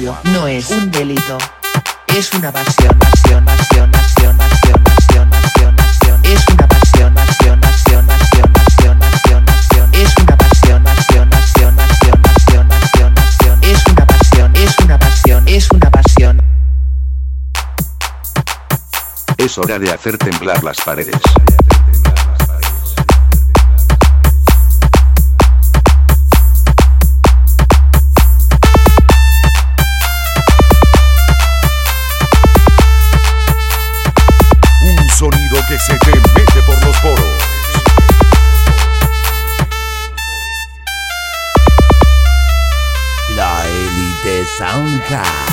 audio no es un delito. Es una pasión, pasión, pasión, pasión, pasión, pasión, pasión, pasión. Es una pasión, pasión, pasión, pasión, pasión, pasión, pasión. Es una pasión, pasión, pasión, pasión, pasión, pasión, pasión. Es una pasión, es una pasión, es una pasión. Es hora de hacer temblar las paredes. Se te mete por los poros. La élite Soundcast.